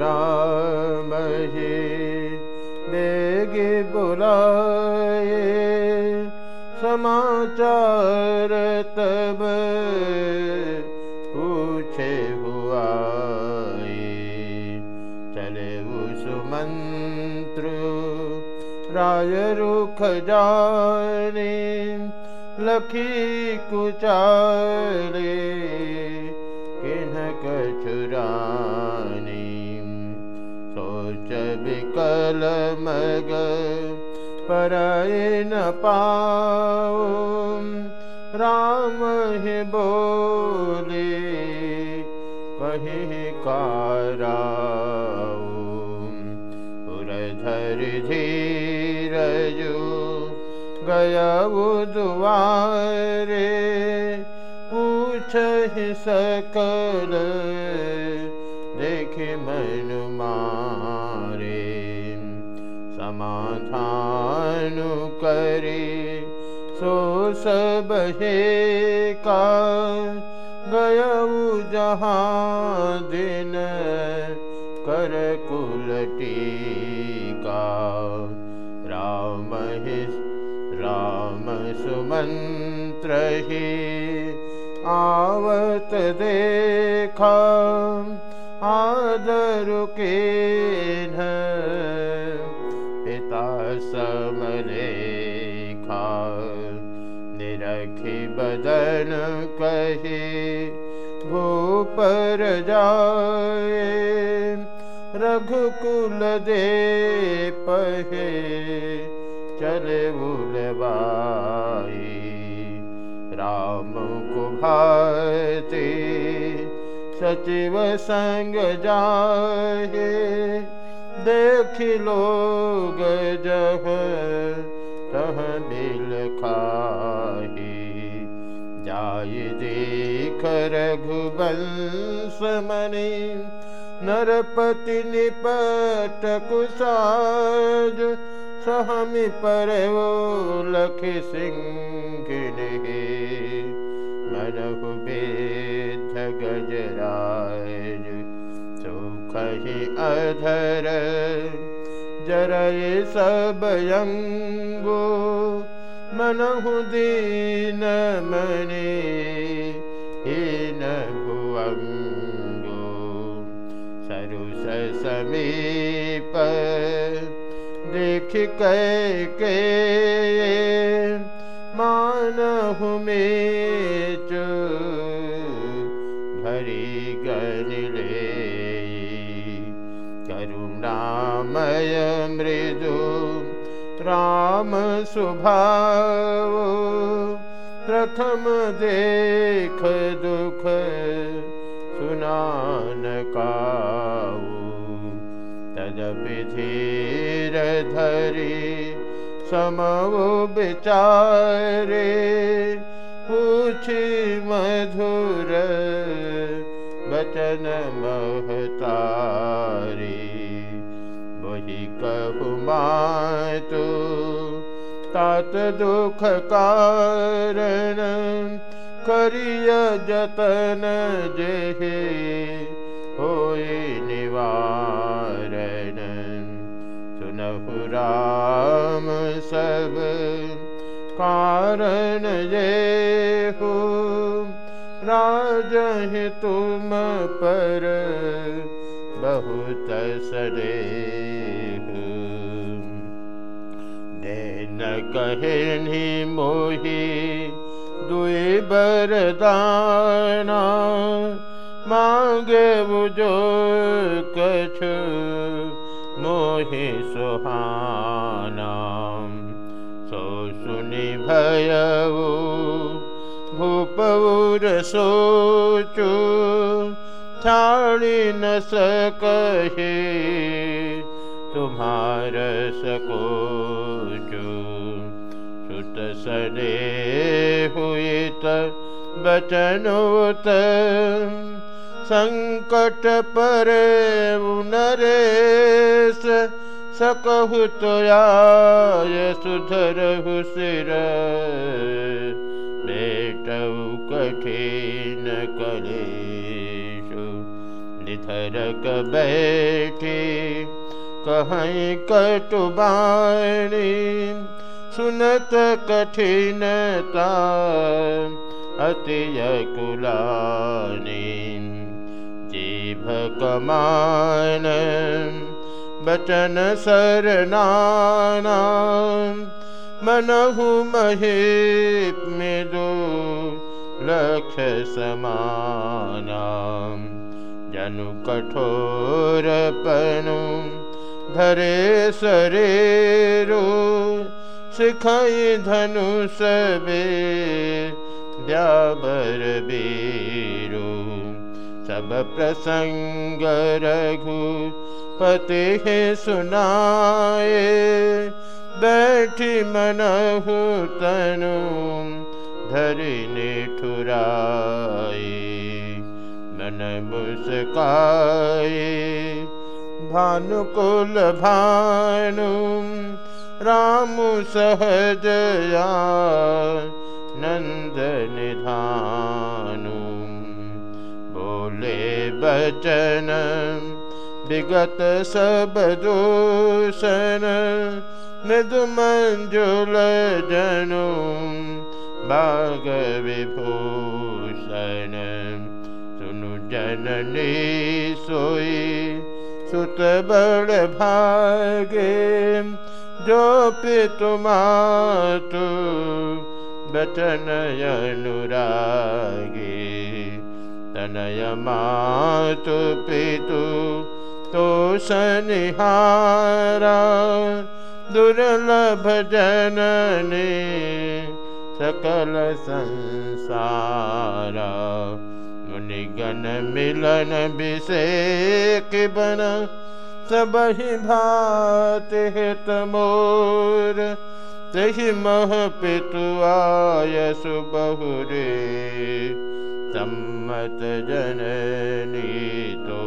रामहि बेगे बुलाए समाचार तब पूछे हुआ चले सुमंत्र राय रुख जाने लखी कुचाले विकल मग पर न ही बोले कहीं कारा धीरजू गया दुआरे सकल सो सब हे का गय जहाँ दिन कर कुलटी का राम राम सुमंत्र ही, आवत देखा आदर के पिता समलेखा निरखी बदन कहे भूपर जाए, रघुकुल दे पहे, चले बुलवाई राम को भाते, सचिव संग जाहे, देख लोग जह देख रघुवंश मणि नरपति निपट कुसाज सहमि पर लख सिंह मनहु बेध गजराज सुखहि अधर जरय सब यंगो। मनहु दीन सरुस समीप देख के मानहु में भरी गनिले करुणामय मृदु राम सुभाव प्रथम देख समो विचारे पूछी मधुर वचन महतारी। वही कहु तू, तात दुख कारण करिय जतन जेहे निवारण सुनहु राम सब कारण ये हो राज तुम पर बहुत सरे न कहे मोही दुई बरदाना मांगे बुझो कछ मोहि सुहाना सो सुनि भयऊ भूपौर सोचु छाड़ी न सकहे, तुम्हार सकोचु। सुत सने त बचनोत, संकट पर नरेश सकहु तो आय सुधरहु सिर। बेटऊ कठिन कलेशु धरक बैठी कहीं कटुबाणी सुनत कठिनता अति कमान बचन सरनाना मनहु महे दो लक्ष समाना जनु कठोर पनु धरे सरेरो सिखाई धनु सबे द्याबर बीरो सब प्रसंग रघु पति सुनाए, बैठी मनहु तनु धरिने ठुराए मन मुस्काए। भानुकुल भानु, राम सहजया नंद निधानु। बोले बचन विगत सब दूषण मृदु मंजुल जनु बाग विभूषण। सुनु जननी सोई सुत बड़ भागे जो पितु मातु बचन अनुरागे। तनय मातु पितु तो सनिहारा दुर्लभ जनने सकल संसारा। मुनिगण मिलन विषेक बन सब ही भात हित मोर। तही मह पितु आय सुबहुरे, सम्मत जननी तो